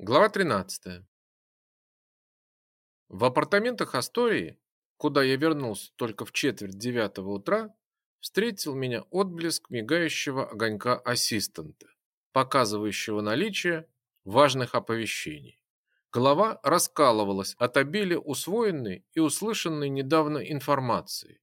Глава 13. В апартаментах Астории, куда я вернулся только в четверть девятого утра, встретил меня отблеск мигающего огонька ассистента, показывающего наличие важных оповещений. Голова раскалывалась от обилия усвоенной и услышанной недавно информации,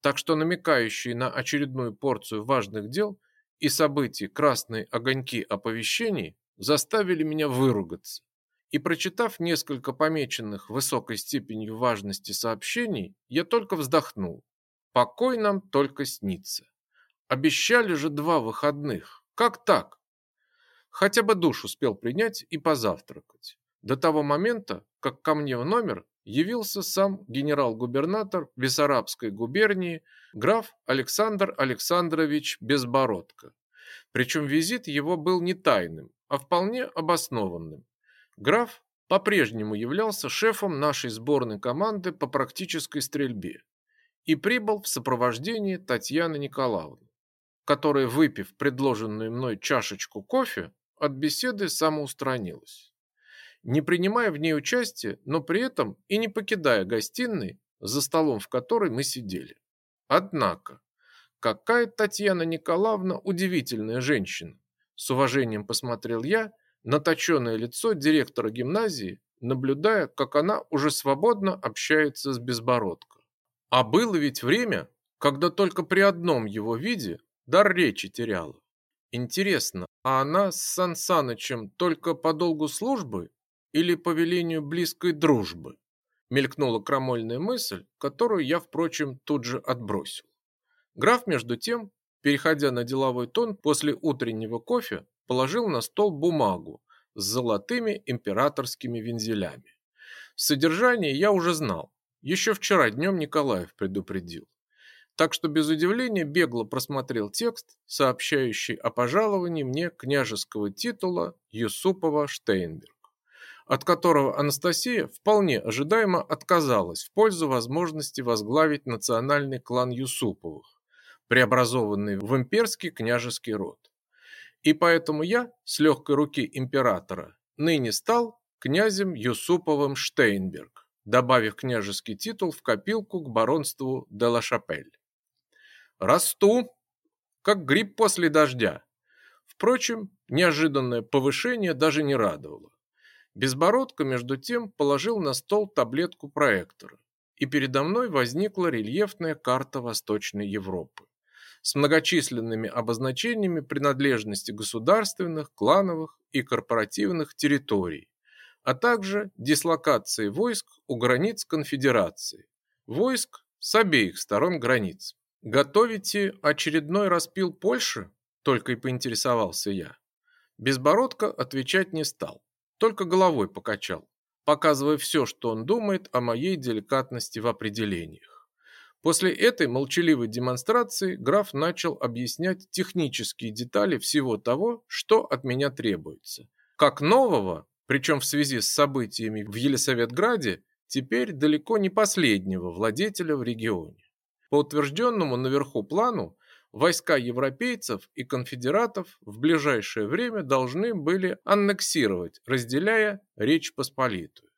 так что намекающие на очередную порцию важных дел и событий красные огоньки оповещений заставили меня выругаться. И прочитав несколько помеченных высокой степенью важности сообщений, я только вздохнул. Покой нам только снится. Обещали же два выходных. Как так? Хотя бы душ успел принять и позавтракать. До того момента, как ко мне в номер явился сам генерал-губернатор Бессарабской губернии граф Александр Александрович Безбородко. Причем визит его был не тайным, а вполне обоснованным. Граф по-прежнему являлся шефом нашей сборной команды по практической стрельбе и прибыл в сопровождении Татьяны Николаевны, которая, выпив предложенную мной чашечку кофе, от беседы самоустранилась. Не принимая в ней участия, но при этом и не покидая гостиной, за столом в которой мы сидели. Однако, какая Татьяна Николаевна удивительная женщина. С уважением посмотрел я на точеное лицо директора гимназии, наблюдая, как она уже свободно общается с Безбородко. А было ведь время, когда только при одном его виде дар речи теряла. Интересно, а она с Сан только по долгу службы или по велению близкой дружбы? Мелькнула крамольная мысль, которую я, впрочем, тут же отбросил. Граф, между тем, переходя на деловой тон после утреннего кофе, положил на стол бумагу с золотыми императорскими вензелями. Содержание я уже знал. Еще вчера днем Николаев предупредил. Так что без удивления бегло просмотрел текст, сообщающий о пожаловании мне княжеского титула Юсупова Штейнберг, от которого Анастасия вполне ожидаемо отказалась в пользу возможности возглавить национальный клан Юсуповых, преобразованный в имперский княжеский род. И поэтому я с легкой руки императора ныне стал князем Юсуповым Штейнберг, добавив княжеский титул в копилку к баронству де ла Шапель. Расту, как гриб после дождя. Впрочем, неожиданное повышение даже не радовало. Безбородко, между тем, положил на стол таблетку проектора, и передо мной возникла рельефная карта Восточной Европы с многочисленными обозначениями принадлежности государственных, клановых и корпоративных территорий, а также дислокации войск у границ конфедерации, войск с обеих сторон границ. «Готовите очередной распил Польши?» – только и поинтересовался я. Безбородко отвечать не стал, только головой покачал, показывая все, что он думает о моей деликатности в определениях. После этой молчаливой демонстрации граф начал объяснять технические детали всего того, что от меня требуется. Как нового, причем в связи с событиями в Елисаветграде, теперь далеко не последнего владетеля в регионе. По утвержденному наверху плану, войска европейцев и конфедератов в ближайшее время должны были аннексировать, разделяя Речь Посполитую.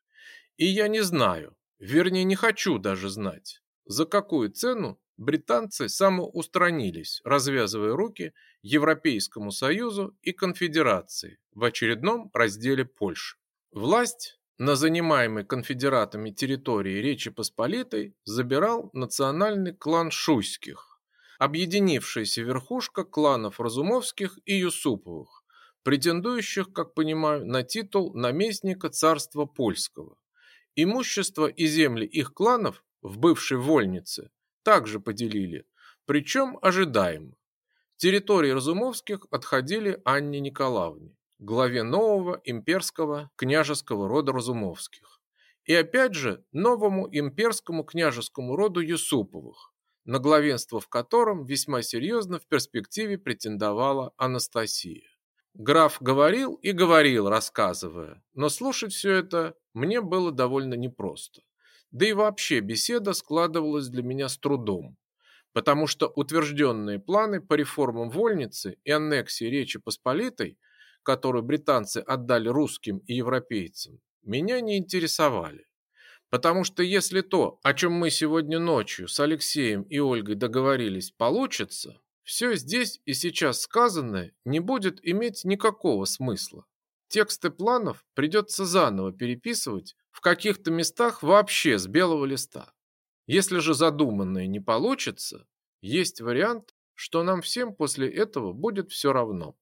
И я не знаю, вернее не хочу даже знать, за какую цену британцы самоустранились, развязывая руки Европейскому Союзу и Конфедерации в очередном разделе Польши. Власть на занимаемой конфедератами территории Речи Посполитой забирал национальный клан Шуйских, объединившаяся верхушка кланов Разумовских и Юсуповых, претендующих, как понимаю, на титул наместника царства польского. Имущество и земли их кланов в бывшей вольнице также поделили, причем ожидаемо. Территории Разумовских отходили Анне Николаевне, главе нового имперского княжеского рода Разумовских. И опять же новому имперскому княжескому роду Юсуповых, на главенство в котором весьма серьезно в перспективе претендовала Анастасия. Граф говорил и говорил, рассказывая, но слушать все это мне было довольно непросто. Да и вообще беседа складывалась для меня с трудом, потому что утвержденные планы по реформам вольницы и аннексии Речи Посполитой, которую британцы отдали русским и европейцам, меня не интересовали. Потому что если то, о чем мы сегодня ночью с Алексеем и Ольгой договорились, получится, все здесь и сейчас сказанное не будет иметь никакого смысла. Тексты планов придется заново переписывать в каких-то местах вообще с белого листа. Если же задуманное не получится, есть вариант, что нам всем после этого будет все равно.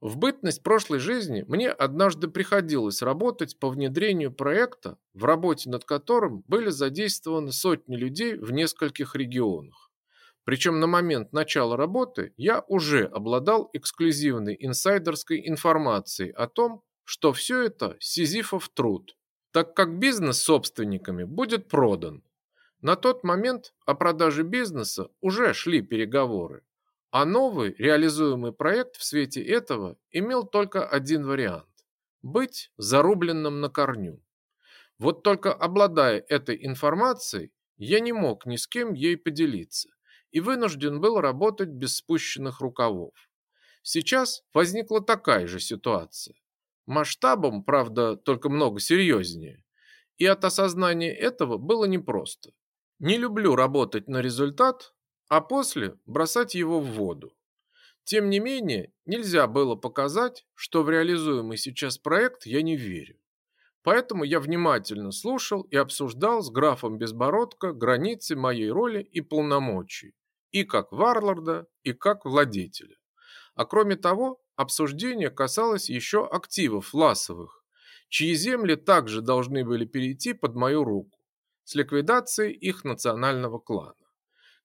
В бытность прошлой жизни мне однажды приходилось работать по внедрению проекта, в работе над которым были задействованы сотни людей в нескольких регионах. Причем на момент начала работы я уже обладал эксклюзивной инсайдерской информацией о том, что все это сизифов труд, так как бизнес собственниками будет продан. На тот момент о продаже бизнеса уже шли переговоры. А новый реализуемый проект в свете этого имел только один вариант – быть зарубленным на корню. Вот только обладая этой информацией, я не мог ни с кем ей поделиться и вынужден был работать без спущенных рукавов. Сейчас возникла такая же ситуация. Масштабом, правда, только много серьезнее. И от осознания этого было непросто. Не люблю работать на результат, а после бросать его в воду. Тем не менее, нельзя было показать, что в реализуемый сейчас проект я не верю. Поэтому я внимательно слушал и обсуждал с графом Безбородко границы моей роли и полномочий, и как варлорда, и как владетеля. А кроме того, обсуждение касалось еще активов Ласовых, чьи земли также должны были перейти под мою руку с ликвидацией их национального клана.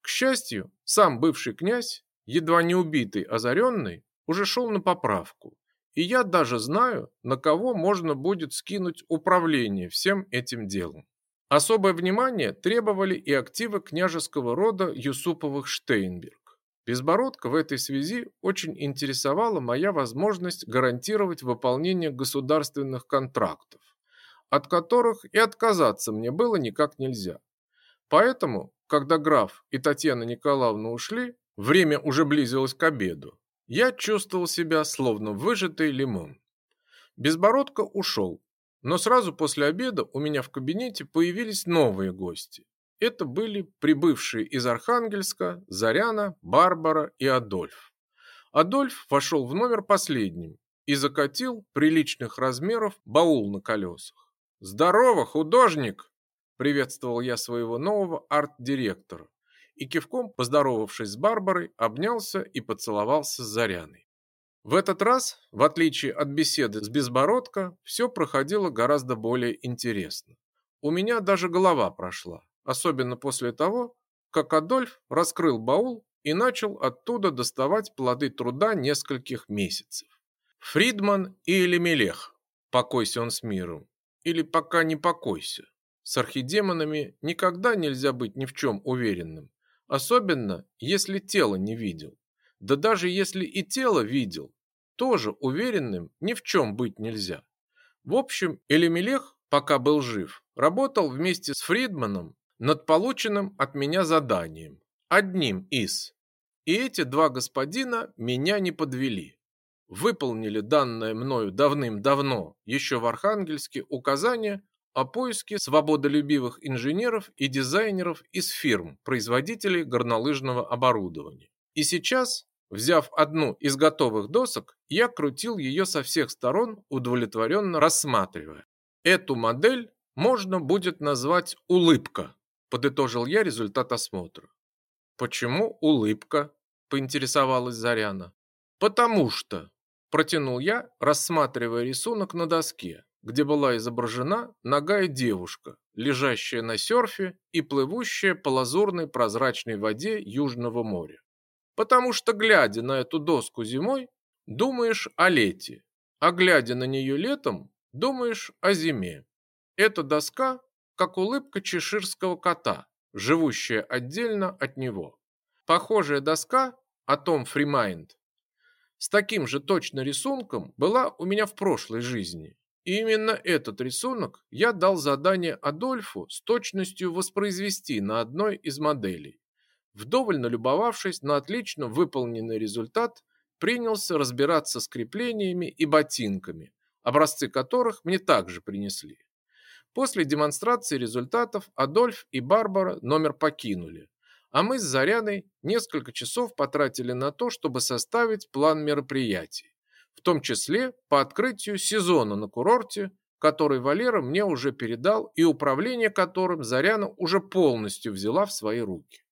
К счастью, сам бывший князь, едва не убитый озаренный, уже шел на поправку. И я даже знаю, на кого можно будет скинуть управление всем этим делом. Особое внимание требовали и активы княжеского рода Юсуповых-Штейнберг. Безбородко в этой связи очень интересовала моя возможность гарантировать выполнение государственных контрактов, от которых и отказаться мне было никак нельзя. Поэтому когда граф и Татьяна Николаевна ушли, время уже близилось к обеду. Я чувствовал себя словно выжатый лимон. Безбородко ушел, но сразу после обеда у меня в кабинете появились новые гости. Это были прибывшие из Архангельска Заряна, Барбара и Адольф. Адольф вошел в номер последним и закатил приличных размеров баул на колесах. «Здорово, художник!» Приветствовал я своего нового арт-директора и кивком, поздоровавшись с Барбарой, обнялся и поцеловался с Заряной. В этот раз, в отличие от беседы с Безбородко, все проходило гораздо более интересно. У меня даже голова прошла, особенно после того, как Адольф раскрыл баул и начал оттуда доставать плоды труда нескольких месяцев. Фридман и Элемелех, покойся он с миром, или пока не покойся. С архидемонами никогда нельзя быть ни в чем уверенным, особенно если тело не видел. Да даже если и тело видел, тоже уверенным ни в чем быть нельзя. В общем, Элемелех, пока был жив, работал вместе с Фридманом над полученным от меня заданием, одним из. И эти два господина меня не подвели. Выполнили данное мною давным-давно, еще в Архангельске, указание о поиске свободолюбивых инженеров и дизайнеров из фирм, производителей горнолыжного оборудования. И сейчас, взяв одну из готовых досок, я крутил ее со всех сторон, удовлетворенно рассматривая. Эту модель можно будет назвать «улыбка», подытожил я результат осмотра. «Почему улыбка?» – поинтересовалась Заряна. «Потому что», – протянул я, рассматривая рисунок на доске, где была изображена ногая девушка, лежащая на серфе и плывущая по лазурной прозрачной воде Южного моря. Потому что, глядя на эту доску зимой, думаешь о лете, а глядя на нее летом, думаешь о зиме. Эта доска, как улыбка чеширского кота, живущая отдельно от него. Похожая доска от Freemind с таким же точно рисунком была у меня в прошлой жизни. И именно этот рисунок я дал задание Адольфу с точностью воспроизвести на одной из моделей. Вдоволь налюбовавшись на отлично выполненный результат, принялся разбираться с креплениями и ботинками, образцы которых мне также принесли. После демонстрации результатов Адольф и Барбара номер покинули, а мы с Заряной несколько часов потратили на то, чтобы составить план мероприятий, в том числе по открытию сезона на курорте, который Валера мне уже передал и управление которым Заряна уже полностью взяла в свои руки.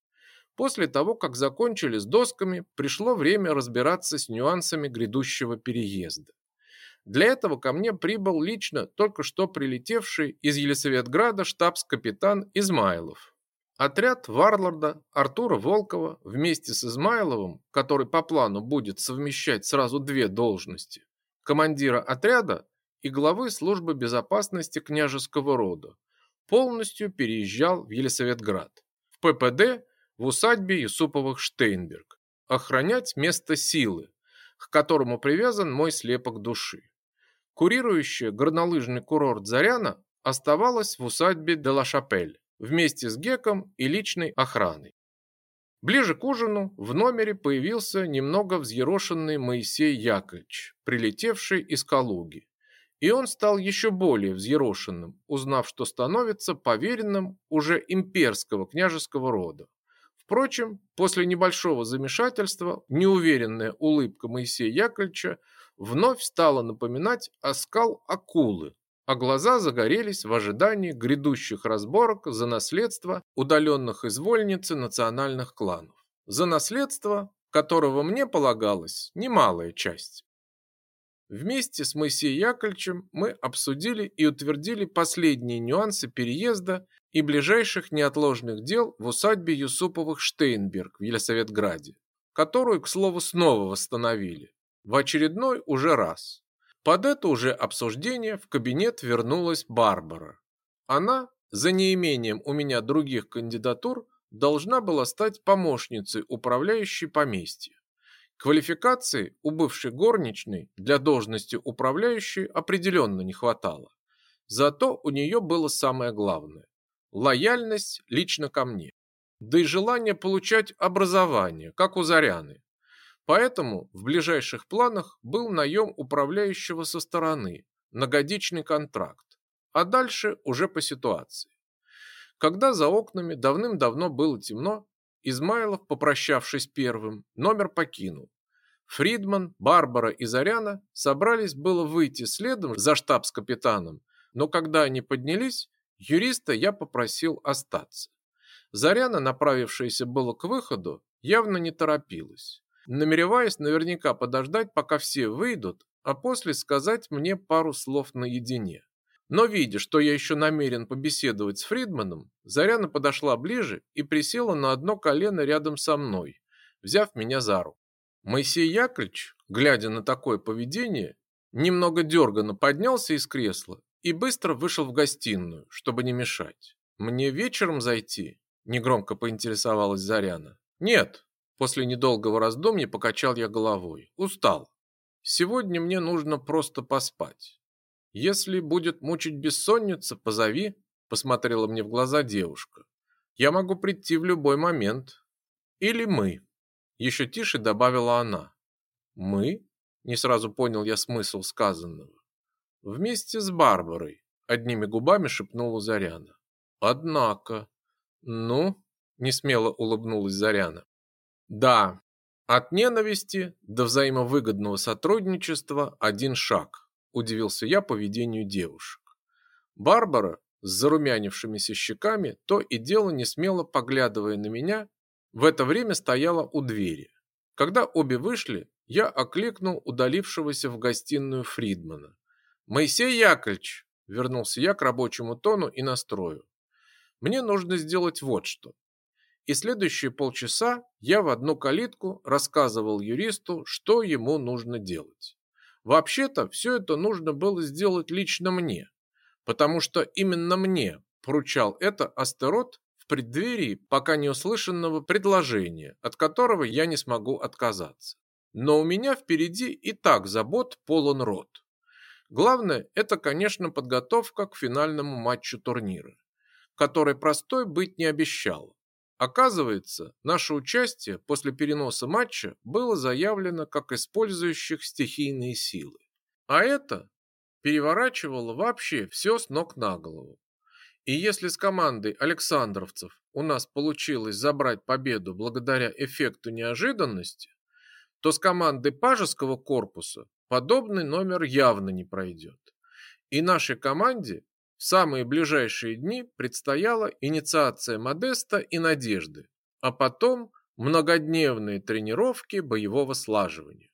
После того, как закончили с досками, пришло время разбираться с нюансами грядущего переезда. Для этого ко мне прибыл лично только что прилетевший из Елисаветграда штабс-капитан Измайлов. Отряд Варлорда Артура Волкова вместе с Измайловым, который по плану будет совмещать сразу две должности, командира отряда и главы службы безопасности княжеского рода, полностью переезжал в Елисаветград. В ППД в усадьбе Юсуповых Штейнберг, охранять место силы, к которому привязан мой слепок души. Курирующая горнолыжный курорт Заряна оставалась в усадьбе де ла Шапель вместе с Геком и личной охраной. Ближе к ужину в номере появился немного взъерошенный Моисей Яковлевич, прилетевший из Калуги. И он стал еще более взъерошенным, узнав, что становится поверенным уже имперского княжеского рода. Впрочем, после небольшого замешательства неуверенная улыбка Моисея Яковлевича вновь стала напоминать оскал акулы, а глаза загорелись в ожидании грядущих разборок за наследство удаленных из вольницы национальных кланов. За наследство, которого мне полагалась немалая часть. Вместе с Моисеем Яковлевичем мы обсудили и утвердили последние нюансы переезда и ближайших неотложных дел в усадьбе Юсуповых Штейнберг в Елисаветграде, которую, к слову, снова восстановили, в очередной уже раз. Под это уже обсуждение в кабинет вернулась Барбара. Она, за неимением у меня других кандидатур, должна была стать помощницей управляющей поместья. Квалификации у бывшей горничной для должности управляющей определенно не хватало. Зато у нее было самое главное лояльность лично ко мне, да и желание получать образование, как у Заряны. Поэтому в ближайших планах был наем управляющего со стороны, многодичный контракт, а дальше уже по ситуации. Когда за окнами давным-давно было темно, Измайлов, попрощавшись первым, номер покинул. Фридман, Барбара и Заряна собрались было выйти следом за штабс-капитаном, но когда они поднялись, Юриста я попросил остаться. Заряна, направившаяся было к выходу, явно не торопилась, намереваясь наверняка подождать, пока все выйдут, а после сказать мне пару слов наедине. Но видя, что я еще намерен побеседовать с Фридманом, Заряна подошла ближе и присела на одно колено рядом со мной, взяв меня за руку. Моисей Яковлевич, глядя на такое поведение, немного дерганно поднялся из кресла и быстро вышел в гостиную, чтобы не мешать. «Мне вечером зайти?» – негромко поинтересовалась Заряна. «Нет», – после недолгого раздумья покачал я головой. «Устал. Сегодня мне нужно просто поспать. Если будет мучить бессонница, позови», – посмотрела мне в глаза девушка. «Я могу прийти в любой момент. Или мы», – еще тише добавила она. «Мы?» – не сразу понял я смысл сказанного. Вместе с Барбарой, одними губами шепнула Заряна. Однако, ну, не смело улыбнулась Заряна. Да, от ненависти до взаимовыгодного сотрудничества один шаг, удивился я поведению девушек. Барбара с зарумянившимися щеками то и дело не смело поглядывая на меня, в это время стояла у двери. Когда обе вышли, я окликнул удалившегося в гостиную Фридмана. «Моисей Яковлевич!» – вернулся я к рабочему тону и настрою. «Мне нужно сделать вот что». И следующие полчаса я в одну калитку рассказывал юристу, что ему нужно делать. Вообще-то все это нужно было сделать лично мне, потому что именно мне поручал это Астерот в преддверии пока не услышанного предложения, от которого я не смогу отказаться. Но у меня впереди и так забот полон рот. Главное, это, конечно, подготовка к финальному матчу турнира, который простой быть не обещал. Оказывается, наше участие после переноса матча было заявлено как использующих стихийные силы. А это переворачивало вообще все с ног на голову. И если с командой Александровцев у нас получилось забрать победу благодаря эффекту неожиданности, то с командой Пажеского корпуса подобный номер явно не пройдет. И нашей команде в самые ближайшие дни предстояла инициация Модеста и Надежды, а потом многодневные тренировки боевого слаживания.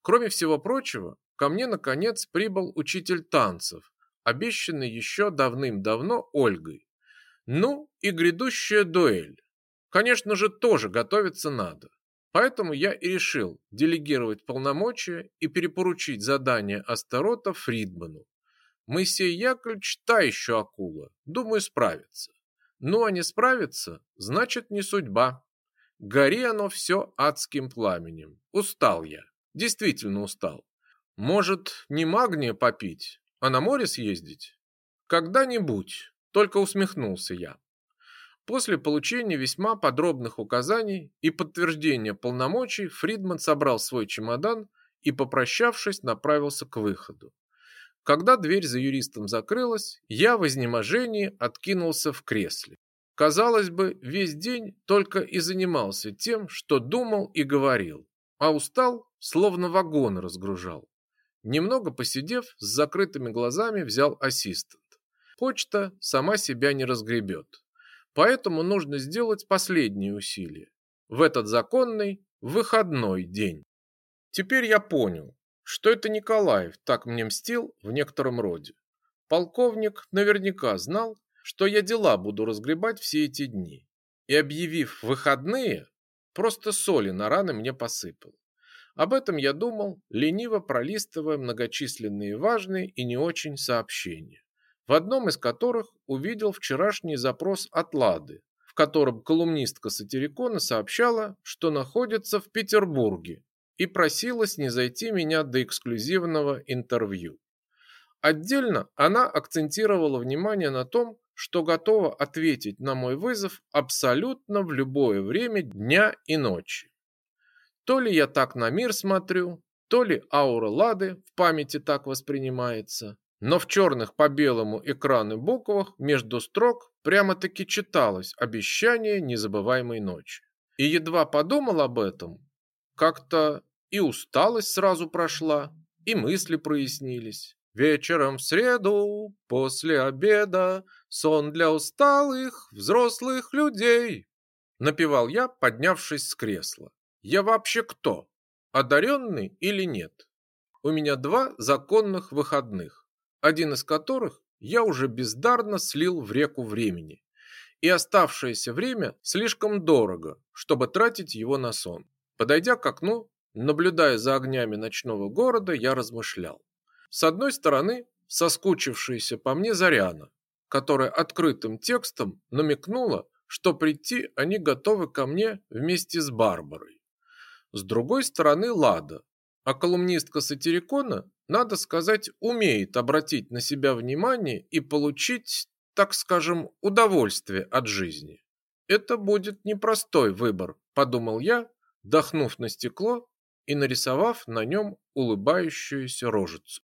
Кроме всего прочего, ко мне наконец прибыл учитель танцев, обещанный еще давным-давно Ольгой. Ну и грядущая дуэль. Конечно же, тоже готовиться надо. Поэтому я и решил делегировать полномочия и перепоручить задание Астарота Фридману, Моисей Яковлевич та еще акула. Думаю, справится. Ну, а не справится, значит, не судьба. Гори оно все адским пламенем. Устал я. Действительно устал. Может, не магния попить, а на море съездить? Когда-нибудь. Только усмехнулся я. После получения весьма подробных указаний и подтверждения полномочий Фридман собрал свой чемодан и, попрощавшись, направился к выходу. Когда дверь за юристом закрылась, я в изнеможении откинулся в кресле. Казалось бы, весь день только и занимался тем, что думал и говорил, а устал, словно вагон разгружал. Немного посидев, с закрытыми глазами взял ассистент. Почта сама себя не разгребет. Поэтому нужно сделать последние усилия. В этот законный выходной день. Теперь я понял, что это Николаев так мне мстил в некотором роде. Полковник наверняка знал, что я дела буду разгребать все эти дни. И объявив выходные, просто соли на раны мне посыпал. Об этом я думал, лениво пролистывая многочисленные важные и не очень сообщения, в одном из которых увидел вчерашний запрос от Лады, в котором колумнистка Сатирикона сообщала, что находится в Петербурге и просилась не зайти меня до эксклюзивного интервью. Отдельно она акцентировала внимание на том, что готова ответить на мой вызов абсолютно в любое время дня и ночи. То ли я так на мир смотрю, то ли аура Лады в памяти так воспринимается, но в черных по белому экрану буквах между строк прямо-таки читалось обещание незабываемой ночи. И едва подумал об этом, как-то и усталость сразу прошла, и мысли прояснились. Вечером в среду, после обеда, сон для усталых взрослых людей. Напевал я, поднявшись с кресла. Я вообще кто? Одаренный или нет? У меня два законных выходных, один из которых я уже бездарно слил в реку времени. И оставшееся время слишком дорого, чтобы тратить его на сон. Подойдя к окну, Наблюдая за огнями ночного города, я размышлял. С одной стороны, соскучившаяся по мне Заряна, которая открытым текстом намекнула, что прийти они готовы ко мне вместе с Барбарой. С другой стороны, Лада, а колумнистка Сатирикона, надо сказать, умеет обратить на себя внимание и получить, так скажем, удовольствие от жизни. Это будет непростой выбор, подумал я, дохнув на стекло и нарисовав на нем улыбающуюся рожицу.